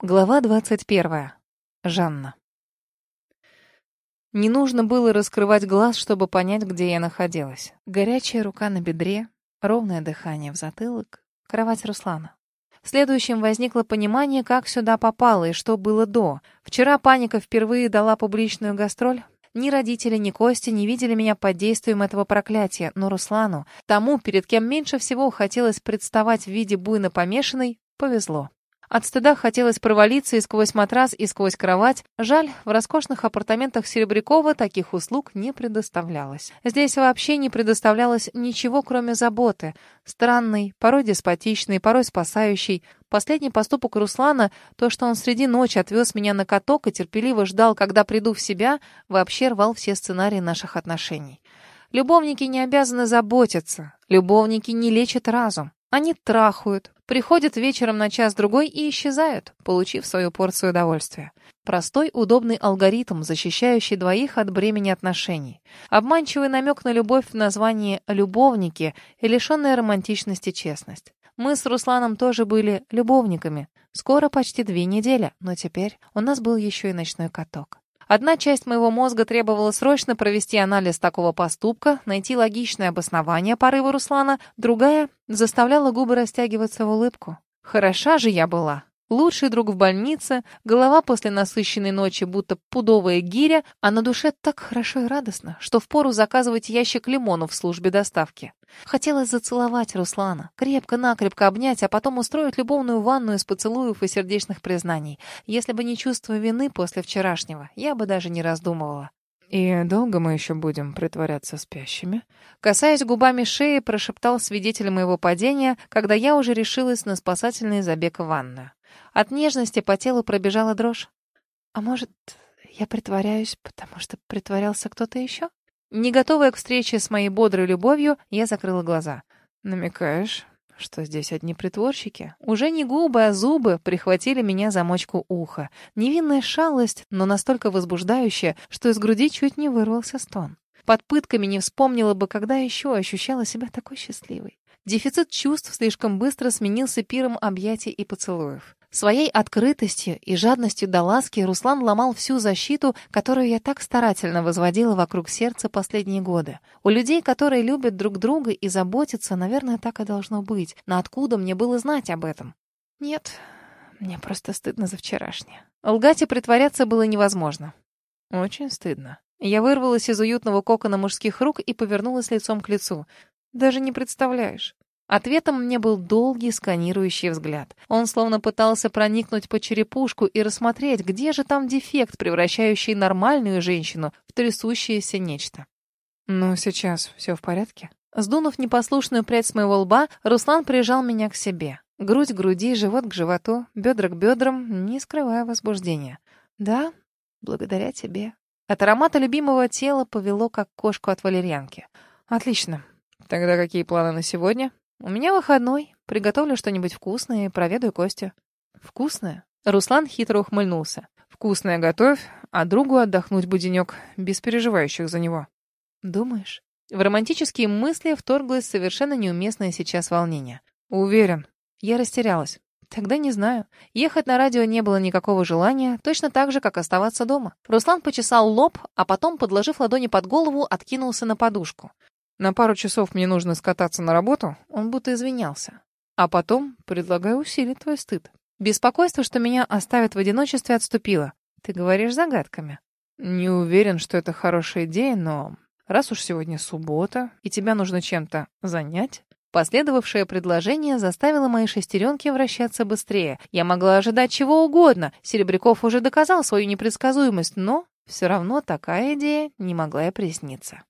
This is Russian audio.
Глава двадцать первая. Жанна. Не нужно было раскрывать глаз, чтобы понять, где я находилась. Горячая рука на бедре, ровное дыхание в затылок, кровать Руслана. Следующим возникло понимание, как сюда попало и что было до. Вчера паника впервые дала публичную гастроль. Ни родители, ни Костя не видели меня под действием этого проклятия, но Руслану, тому, перед кем меньше всего хотелось представать в виде буйно помешанной, повезло. От стыда хотелось провалиться и сквозь матрас, и сквозь кровать. Жаль, в роскошных апартаментах Серебрякова таких услуг не предоставлялось. Здесь вообще не предоставлялось ничего, кроме заботы. Странный, порой деспотичный, порой спасающий. Последний поступок Руслана, то, что он среди ночи отвез меня на каток и терпеливо ждал, когда приду в себя, вообще рвал все сценарии наших отношений. Любовники не обязаны заботиться. Любовники не лечат разум. Они трахают, приходят вечером на час-другой и исчезают, получив свою порцию удовольствия. Простой, удобный алгоритм, защищающий двоих от бремени отношений. Обманчивый намек на любовь в названии «любовники» и лишенная романтичности честность. Мы с Русланом тоже были любовниками. Скоро почти две недели, но теперь у нас был еще и ночной каток. Одна часть моего мозга требовала срочно провести анализ такого поступка, найти логичное обоснование порыва Руслана, другая заставляла губы растягиваться в улыбку. Хороша же я была. Лучший друг в больнице, голова после насыщенной ночи будто пудовая гиря, а на душе так хорошо и радостно, что впору заказывать ящик лимонов в службе доставки. Хотелось зацеловать Руслана, крепко-накрепко обнять, а потом устроить любовную ванну из поцелуев и сердечных признаний. Если бы не чувство вины после вчерашнего, я бы даже не раздумывала. «И долго мы еще будем притворяться спящими?» Касаясь губами шеи, прошептал свидетель моего падения, когда я уже решилась на спасательный забег в ванную. От нежности по телу пробежала дрожь. «А может, я притворяюсь, потому что притворялся кто-то еще?» Не готовая к встрече с моей бодрой любовью, я закрыла глаза. «Намекаешь, что здесь одни притворщики?» Уже не губы, а зубы прихватили меня за мочку уха. Невинная шалость, но настолько возбуждающая, что из груди чуть не вырвался стон. Под пытками не вспомнила бы, когда еще ощущала себя такой счастливой. Дефицит чувств слишком быстро сменился пиром объятий и поцелуев. Своей открытостью и жадностью до ласки Руслан ломал всю защиту, которую я так старательно возводила вокруг сердца последние годы. У людей, которые любят друг друга и заботятся, наверное, так и должно быть. Но откуда мне было знать об этом? Нет, мне просто стыдно за вчерашнее. Лгать и притворяться было невозможно. Очень стыдно. Я вырвалась из уютного кокона мужских рук и повернулась лицом к лицу. Даже не представляешь. Ответом мне был долгий сканирующий взгляд. Он словно пытался проникнуть по черепушку и рассмотреть, где же там дефект, превращающий нормальную женщину в трясущееся нечто. «Ну, сейчас все в порядке?» Сдунув непослушную прядь с моего лба, Руслан прижал меня к себе. Грудь к груди, живот к животу, бедра к бедрам, не скрывая возбуждения. «Да, благодаря тебе». От аромата любимого тела повело, как кошку от валерьянки. «Отлично. Тогда какие планы на сегодня?» «У меня выходной. Приготовлю что-нибудь вкусное и проведу Костю». «Вкусное?» Руслан хитро ухмыльнулся. «Вкусное готовь, а другу отдохнуть буденек, без переживающих за него». «Думаешь?» В романтические мысли вторглось совершенно неуместное сейчас волнение. «Уверен». Я растерялась. Тогда не знаю. Ехать на радио не было никакого желания, точно так же, как оставаться дома. Руслан почесал лоб, а потом, подложив ладони под голову, откинулся на подушку. На пару часов мне нужно скататься на работу, он будто извинялся. А потом предлагаю усилить твой стыд. Беспокойство, что меня оставят в одиночестве, отступило. Ты говоришь загадками. Не уверен, что это хорошая идея, но раз уж сегодня суббота, и тебя нужно чем-то занять... Последовавшее предложение заставило мои шестеренки вращаться быстрее. Я могла ожидать чего угодно. Серебряков уже доказал свою непредсказуемость, но все равно такая идея не могла и присниться.